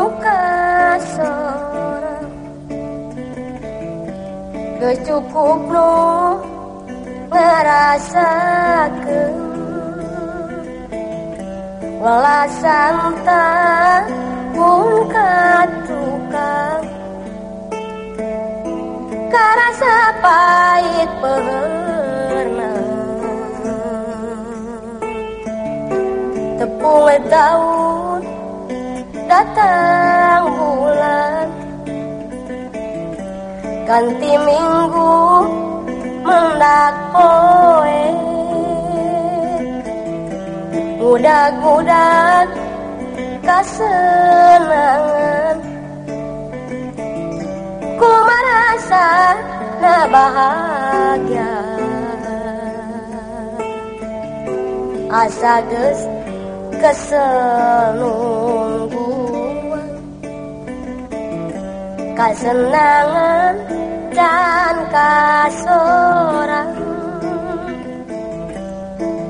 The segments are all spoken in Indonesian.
suka seorang cukup lo ngerasa ke Walasan tak pun katukang Karasa pahit pernah. Tepung daun datang bulan. Ganti minggu mendak poe. Mudah-mudah kesenangan ku merasa na bahagia asa geus kesenungguan kesenangan dan kasorang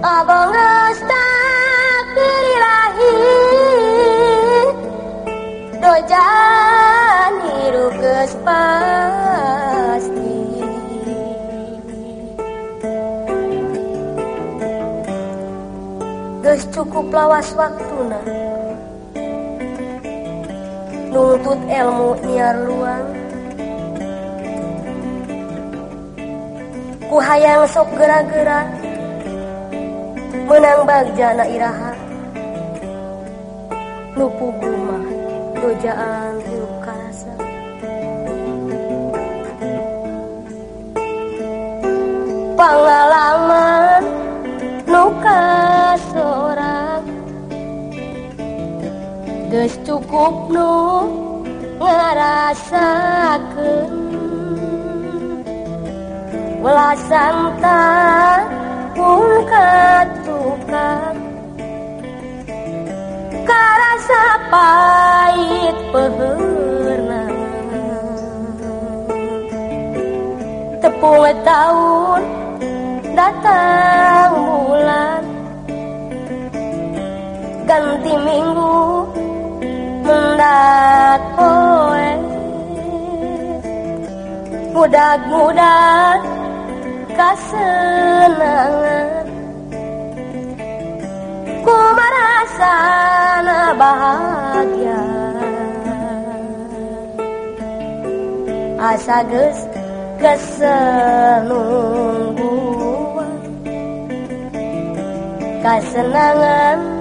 abang tak dirilahi dojan hirup geus pasti geus cukup lawas waktuna nuntut ilmu nyiar luang. Ku hayang sok gera-gera menang bagjana iraha. Nu pugu mah dojaan cukup nu ngarasakeun welasan pun katukang karasa pahit peherna tepung tahun datang bulan. Ganti minggu mendat poe mudah-mudah kesenangan ku merasa bahagia. Asa geus kesenungguan kesenangan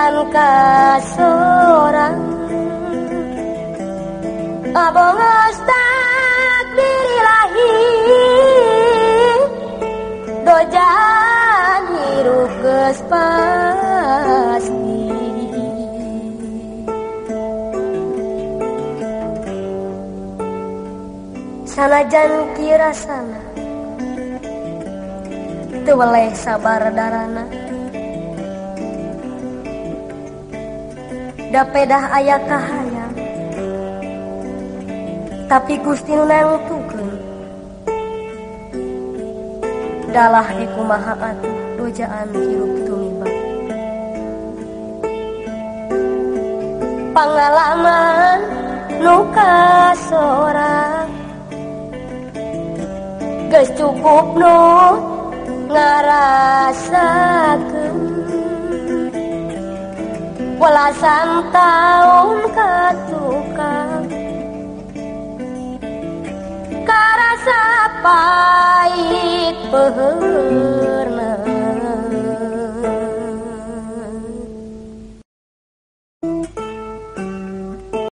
dan kasorang abang tak dirilahi dojan hirup pasti sanajan kira sana. Teu weleh sabar darana da pedah aya kahayang tapi Gusti nu nangtukeun dalah di kumaha atuh dojaan hirup tumiba pengalaman nu kasorang. Geus cukup nu ngarasakeun welasan taun katukang karasa pahit peheung